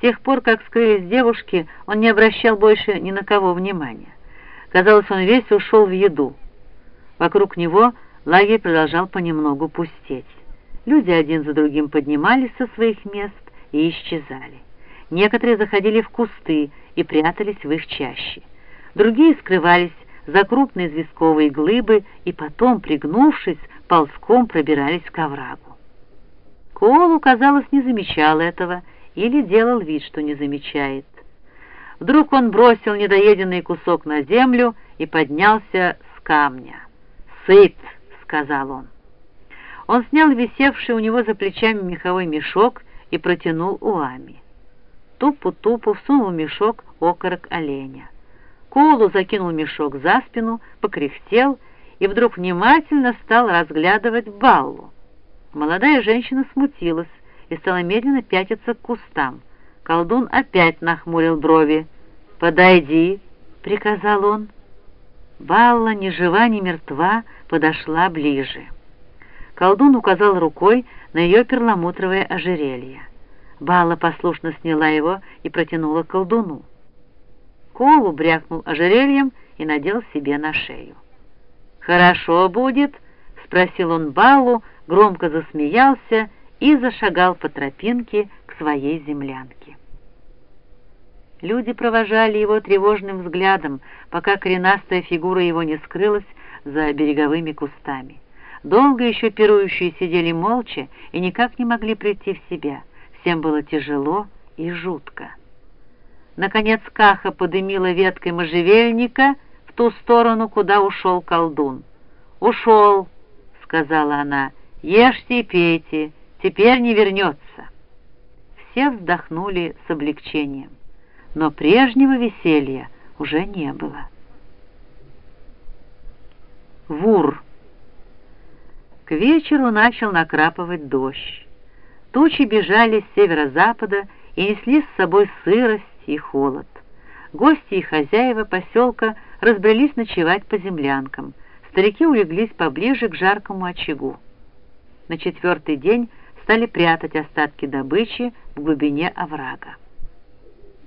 С тех пор, как скрылись девушки, он не обращал больше ни на кого внимания. Казалось, он весь ушел в еду. Вокруг него лагерь продолжал понемногу пустеть. Люди один за другим поднимались со своих мест и исчезали. Некоторые заходили в кусты и прятались в их чаще. Другие скрывались за крупные известковые глыбы и потом, пригнувшись, ползком пробирались к оврагу. Коолу, казалось, не замечал этого или делал вид, что не замечает. Вдруг он бросил недоеденный кусок на землю и поднялся с камня. «Сыт!» — сказал он. Он снял висевший у него за плечами меховой мешок и протянул Уами. Тупу-тупу всунул мешок окорок оленя. Колу закинул мешок за спину, покряхтел и вдруг внимательно стал разглядывать Баллу. Молодая женщина смутилась и стала медленно пятиться к кустам. Колдун опять нахмурил брови. «Подойди», — приказал он. Балла, ни жива, ни мертва, подошла ближе. Колдун указал рукой на ее перламутровое ожерелье. Балла послушно сняла его и протянула колдуну. Колу брякнул ожерельем и надел себе на шею. «Хорошо будет», — спросил он Баллу, громко засмеялся и зашагал по тропинке к своей землянке. Люди провожали его тревожным взглядом, пока коренастая фигура его не скрылась за береговыми кустами. Долго еще пирующие сидели молча и никак не могли прийти в себя. Всем было тяжело и жутко. Наконец Каха подымила веткой можжевельника в ту сторону, куда ушел колдун. «Ушел», — сказала она, — «ешьте и пейте, теперь не вернется». Все вздохнули с облегчением, но прежнего веселья уже не было. Вур к вечеру начал накрапывать дождь. Тучи бежали с северо-запада и несли с собой сырость и холод. Гости и хозяева поселка разбрелись ночевать по землянкам. Старики улеглись поближе к жаркому очагу. На четвертый день стали прятать остатки добычи в глубине оврага.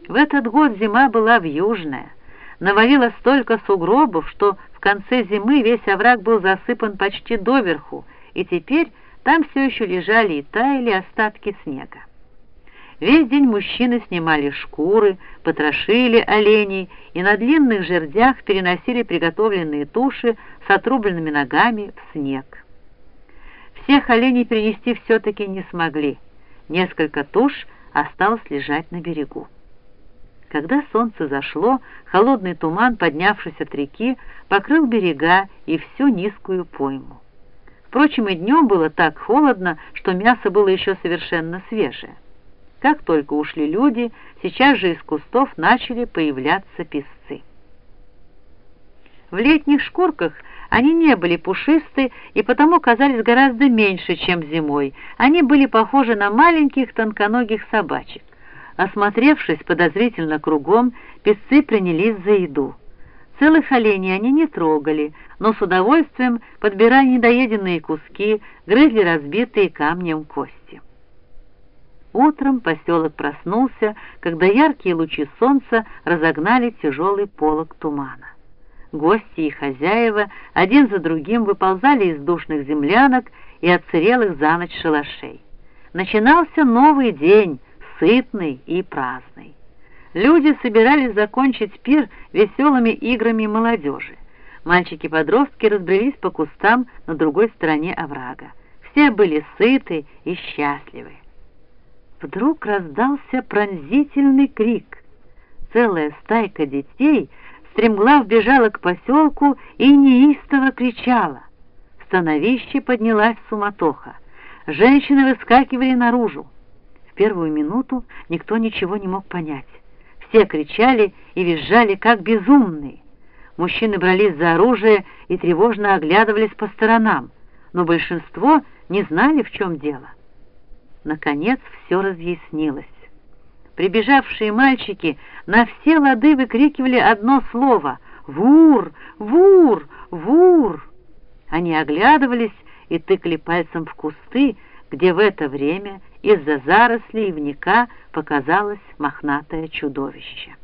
В этот год зима была вьюжная. Навалило столько сугробов, что в конце зимы весь овраг был засыпан почти доверху, и теперь там все еще лежали и таяли остатки снега. Весь день мужчины снимали шкуры, потрошили оленей и на длинных жердях переносили приготовленные туши с отрубленными ногами в снег. Всех оленей перенести все-таки не смогли. Несколько туш осталось лежать на берегу. Когда солнце зашло, холодный туман, поднявшись от реки, покрыл берега и всю низкую пойму. Впрочем, и днем было так холодно, что мясо было еще совершенно свежее. Как только ушли люди, сейчас же из кустов начали появляться песцы. В летних шкурках они не были пушисты и потому казались гораздо меньше, чем зимой. Они были похожи на маленьких тонконогих собачек. Осмотревшись подозрительно кругом, песцы принялись за еду. Целых оленей они не трогали, но с удовольствием, подбирая недоеденные куски, грызли разбитые камнем кости. Утром поселок проснулся, когда яркие лучи солнца разогнали тяжелый полог тумана. Гости и хозяева один за другим выползали из душных землянок и отсырелых за ночь шалашей. Начинался новый день, сытный и праздный. Люди собирались закончить пир веселыми играми молодежи. Мальчики-подростки разбрелись по кустам на другой стороне оврага. Все были сыты и счастливы. Вдруг раздался пронзительный крик. Целая стайка детей стремглав бежала к поселку и неистово кричала. В становище поднялась суматоха. Женщины выскакивали наружу. В первую минуту никто ничего не мог понять. Все кричали и визжали, как безумные. Мужчины брались за оружие и тревожно оглядывались по сторонам, но большинство не знали, в чем дело. Наконец все разъяснилось. Прибежавшие мальчики на все лады выкрикивали одно слово «Вур! Вур! Вур!». Они оглядывались и тыкали пальцем в кусты, где в это время из-за зарослей ивника показалось мохнатое чудовище.